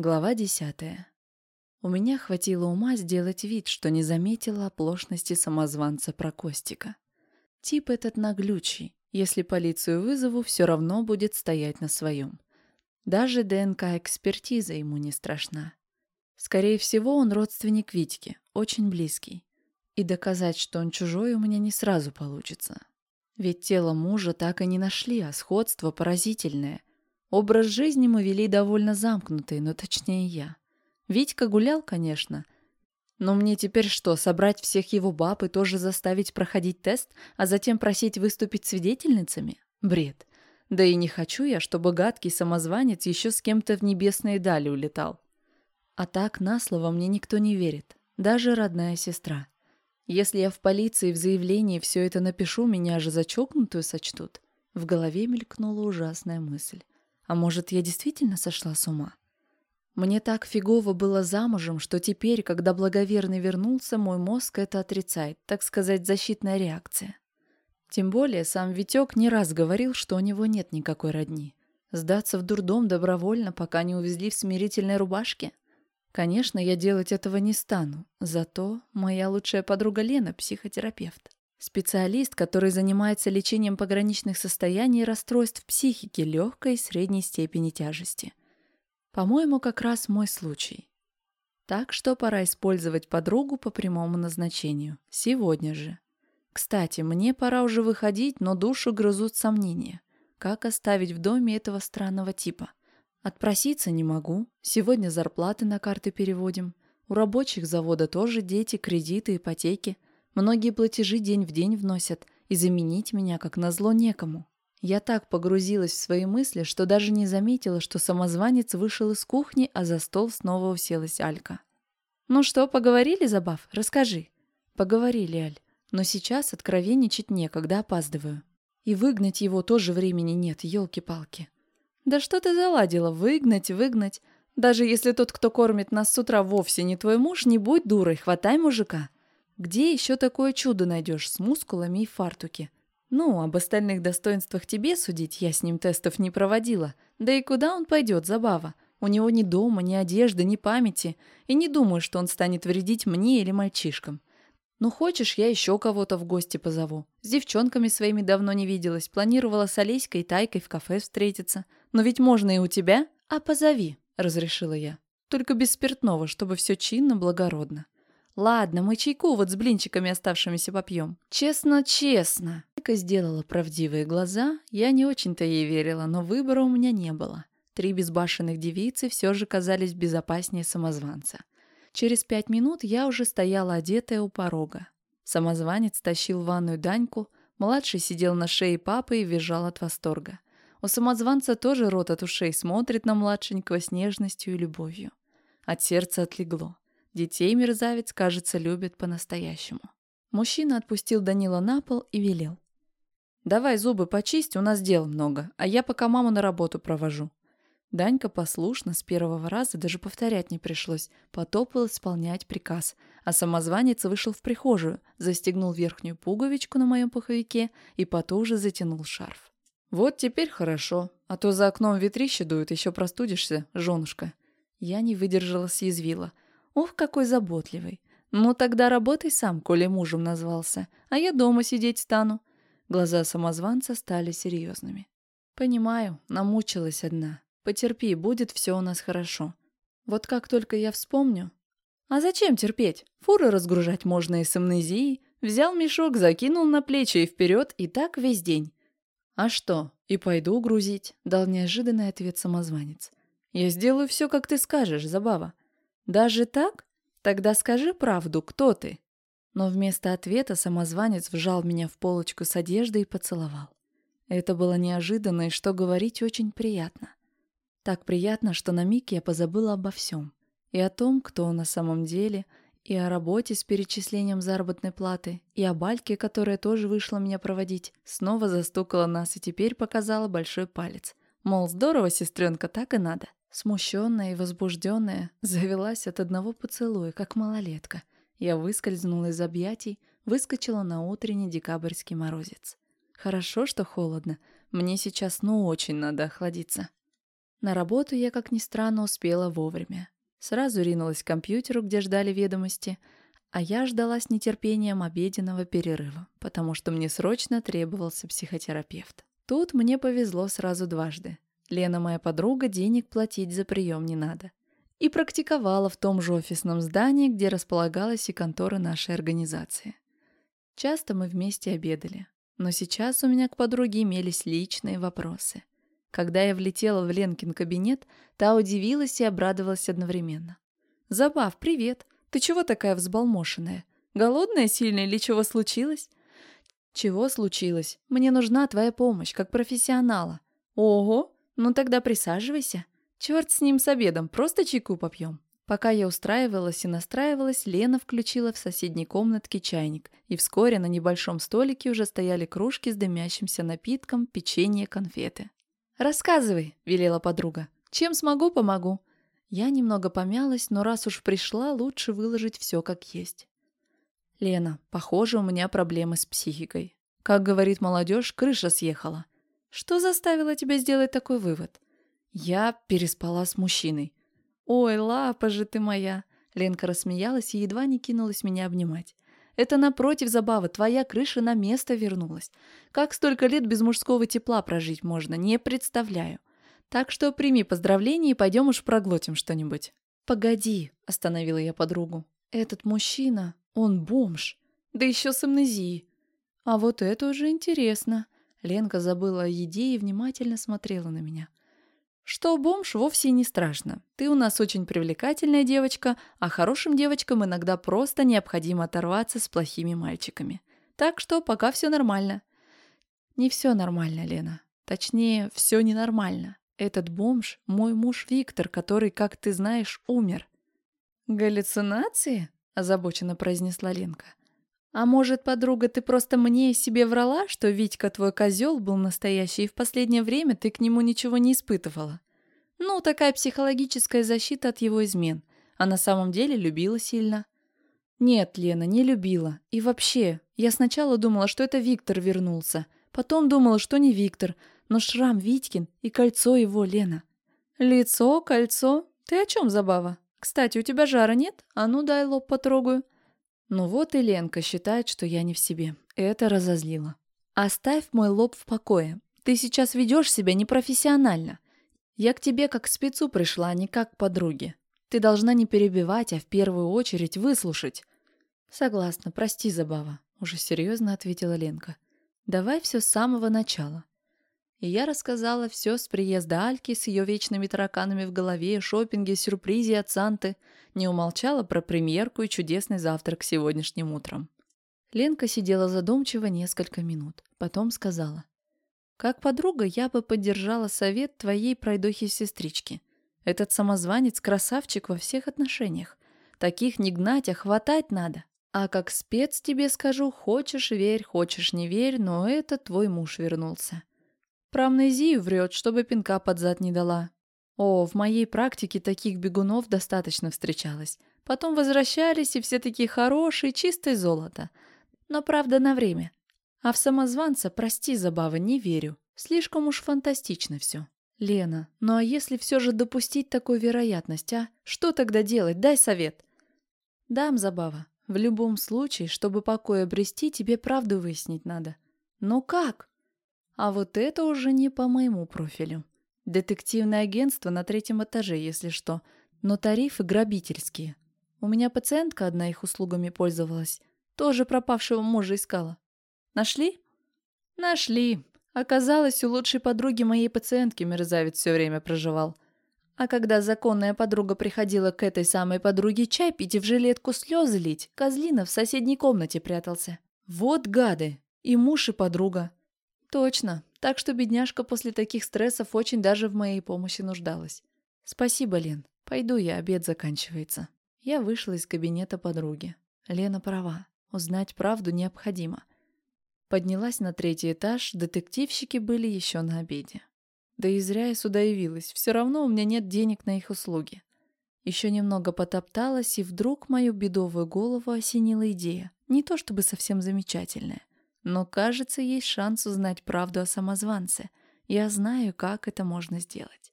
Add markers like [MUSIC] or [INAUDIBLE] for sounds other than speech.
Глава десятая. У меня хватило ума сделать вид, что не заметила оплошности самозванца про Костика. Тип этот наглючий. Если полицию вызову, все равно будет стоять на своем. Даже ДНК-экспертиза ему не страшна. Скорее всего, он родственник Витьки, очень близкий. И доказать, что он чужой, у меня не сразу получится. Ведь тело мужа так и не нашли, а сходство поразительное. Образ жизни мы вели довольно замкнутый, но точнее я. Витька гулял, конечно. Но мне теперь что, собрать всех его баб и тоже заставить проходить тест, а затем просить выступить свидетельницами? Бред. Да и не хочу я, чтобы гадкий самозванец еще с кем-то в небесные дали улетал. А так на слово мне никто не верит, даже родная сестра. Если я в полиции в заявлении все это напишу, меня же зачокнутую сочтут. В голове мелькнула ужасная мысль. А может, я действительно сошла с ума? Мне так фигово было замужем, что теперь, когда благоверный вернулся, мой мозг это отрицает, так сказать, защитная реакция. Тем более сам Витек не раз говорил, что у него нет никакой родни. Сдаться в дурдом добровольно, пока не увезли в смирительной рубашке? Конечно, я делать этого не стану, зато моя лучшая подруга Лена – психотерапевт. Специалист, который занимается лечением пограничных состояний и расстройств психики легкой и средней степени тяжести. По-моему, как раз мой случай. Так что пора использовать подругу по прямому назначению. Сегодня же. Кстати, мне пора уже выходить, но душу грызут сомнения. Как оставить в доме этого странного типа? Отпроситься не могу. Сегодня зарплаты на карты переводим. У рабочих завода тоже дети, кредиты, ипотеки – Многие платежи день в день вносят, и заменить меня, как назло, некому. Я так погрузилась в свои мысли, что даже не заметила, что самозванец вышел из кухни, а за стол снова уселась Алька. «Ну что, поговорили, Забав? Расскажи». «Поговорили, Аль. Но сейчас откровенничать некогда, опаздываю. И выгнать его тоже времени нет, елки-палки». «Да что ты заладила? Выгнать, выгнать. Даже если тот, кто кормит нас с утра, вовсе не твой муж, не будь дурой, хватай мужика. Где еще такое чудо найдешь с мускулами и фартуки? Ну, об остальных достоинствах тебе судить, я с ним тестов не проводила. Да и куда он пойдет, забава? У него ни дома, ни одежды, ни памяти. И не думаю, что он станет вредить мне или мальчишкам. Ну, хочешь, я еще кого-то в гости позову. С девчонками своими давно не виделась. Планировала с Олеськой и Тайкой в кафе встретиться. Но ведь можно и у тебя. А позови, разрешила я. Только без спиртного, чтобы все чинно, благородно. Ладно, мы чайку вот с блинчиками оставшимися попьем. Честно, честно. Вика сделала правдивые глаза. Я не очень-то ей верила, но выбора у меня не было. Три безбашенных девицы все же казались безопаснее самозванца. Через пять минут я уже стояла одетая у порога. Самозванец тащил ванную Даньку, младший сидел на шее папы и визжал от восторга. У самозванца тоже рот от ушей смотрит на младшенького с нежностью и любовью. От сердца отлегло. Детей мерзавец, кажется, любит по-настоящему. Мужчина отпустил Данила на пол и велел. «Давай зубы почисть, у нас дел много, а я пока маму на работу провожу». Данька послушно, с первого раза даже повторять не пришлось, потопал исполнять приказ, а самозванец вышел в прихожую, застегнул верхнюю пуговичку на моем пуховике и потуже затянул шарф. «Вот теперь хорошо, а то за окном ветрище дует, еще простудишься, женушка». Я не выдержала, съязвила – Ух, какой заботливый. Ну тогда работай сам, коли мужем назвался, а я дома сидеть стану. Глаза самозванца стали серьезными. Понимаю, намучилась одна. Потерпи, будет все у нас хорошо. Вот как только я вспомню... А зачем терпеть? Фуры разгружать можно и с амнезией. Взял мешок, закинул на плечи и вперед, и так весь день. А что, и пойду грузить, дал неожиданный ответ самозванец. Я сделаю все, как ты скажешь, Забава. «Даже так? Тогда скажи правду, кто ты?» Но вместо ответа самозванец вжал меня в полочку с одеждой и поцеловал. Это было неожиданно и, что говорить, очень приятно. Так приятно, что на миг я позабыла обо всем. И о том, кто он на самом деле, и о работе с перечислением заработной платы, и о Бальке, которая тоже вышла меня проводить, снова застукала нас и теперь показала большой палец. Мол, здорово, сестренка, так и надо. Смущенная и возбужденная, [LAUGHS] завелась от одного поцелуя, как малолетка. Я выскользнула из объятий, выскочила на утренний декабрьский морозец. Хорошо, что холодно. Мне сейчас ну очень надо охладиться. На работу я, как ни странно, успела вовремя. Сразу ринулась к компьютеру, где ждали ведомости, а я ждала с нетерпением обеденного перерыва, потому что мне срочно требовался психотерапевт. Тут мне повезло сразу дважды. Лена, моя подруга, денег платить за прием не надо. И практиковала в том же офисном здании, где располагалась и контора нашей организации. Часто мы вместе обедали, но сейчас у меня к подруге имелись личные вопросы. Когда я влетела в Ленкин кабинет, та удивилась и обрадовалась одновременно. «Забав, привет! Ты чего такая взбалмошенная? Голодная сильно или чего случилось?» «Чего случилось? Мне нужна твоя помощь, как профессионала». «Ого! Ну тогда присаживайся. Черт с ним с обедом, просто чайку попьем». Пока я устраивалась и настраивалась, Лена включила в соседней комнатке чайник, и вскоре на небольшом столике уже стояли кружки с дымящимся напитком, печенье, конфеты. «Рассказывай», — велела подруга. «Чем смогу, помогу». Я немного помялась, но раз уж пришла, лучше выложить все как есть. «Лена, похоже, у меня проблемы с психикой. Как говорит молодежь, крыша съехала. Что заставило тебя сделать такой вывод?» «Я переспала с мужчиной». «Ой, лапа же ты моя!» Ленка рассмеялась и едва не кинулась меня обнимать. Это напротив забава, твоя крыша на место вернулась. Как столько лет без мужского тепла прожить можно, не представляю. Так что прими поздравления и пойдем уж проглотим что-нибудь. Погоди, остановила я подругу. Этот мужчина, он бомж. Да еще с амнезией. А вот это уже интересно. Ленка забыла о еде и внимательно смотрела на меня. Что бомж вовсе не страшно. Ты у нас очень привлекательная девочка, а хорошим девочкам иногда просто необходимо оторваться с плохими мальчиками. Так что пока все нормально. Не все нормально, Лена. Точнее, все ненормально. Этот бомж – мой муж Виктор, который, как ты знаешь, умер. «Галлюцинации?» – озабоченно произнесла Ленка. «А может, подруга, ты просто мне себе врала, что Витька твой козел был настоящий, и в последнее время ты к нему ничего не испытывала? Ну, такая психологическая защита от его измен. А на самом деле любила сильно». «Нет, Лена, не любила. И вообще, я сначала думала, что это Виктор вернулся. Потом думала, что не Виктор, но шрам Витькин и кольцо его, Лена». «Лицо, кольцо? Ты о чем, Забава? Кстати, у тебя жара нет? А ну дай лоб потрогаю». Ну вот и Ленка считает, что я не в себе. Это разозлило. Оставь мой лоб в покое. Ты сейчас ведешь себя непрофессионально. Я к тебе как к спецу пришла, а не как к подруге. Ты должна не перебивать, а в первую очередь выслушать. Согласна, прости, Забава, уже серьезно ответила Ленка. Давай все с самого начала. И я рассказала все с приезда Альки, с ее вечными тараканами в голове, шопинге, сюрпризе от Санты. Не умолчала про премьерку и чудесный завтрак сегодняшним утром. Ленка сидела задумчиво несколько минут. Потом сказала. «Как подруга я бы поддержала совет твоей пройдохи-сестрички. Этот самозванец красавчик во всех отношениях. Таких не гнать, а хватать надо. А как спец тебе скажу, хочешь верь, хочешь не верь, но это твой муж вернулся. Про амнезию врет, чтобы пинка под зад не дала. О, в моей практике таких бегунов достаточно встречалось. Потом возвращались, и все такие хорошие, чистое золото. Но правда на время. А в самозванца, прости, Забава, не верю. Слишком уж фантастично все. Лена, ну а если все же допустить такую вероятность, а? Что тогда делать? Дай совет. Дам, Забава. В любом случае, чтобы покой обрести, тебе правду выяснить надо. Но как? А вот это уже не по моему профилю. Детективное агентство на третьем этаже, если что. Но тарифы грабительские. У меня пациентка одна их услугами пользовалась. Тоже пропавшего мужа искала. Нашли? Нашли. Оказалось, у лучшей подруги моей пациентки мерзавец все время проживал. А когда законная подруга приходила к этой самой подруге чай пить и в жилетку слезы лить, Козлина в соседней комнате прятался. Вот гады! И муж, и подруга. Точно. Так что бедняжка после таких стрессов очень даже в моей помощи нуждалась. Спасибо, Лен. Пойду я, обед заканчивается. Я вышла из кабинета подруги. Лена права. Узнать правду необходимо. Поднялась на третий этаж, детективщики были еще на обеде. Да и зря я сюда явилась, все равно у меня нет денег на их услуги. Еще немного потопталась, и вдруг мою бедовую голову осенила идея. Не то чтобы совсем замечательная. Но, кажется, есть шанс узнать правду о самозванце. Я знаю, как это можно сделать.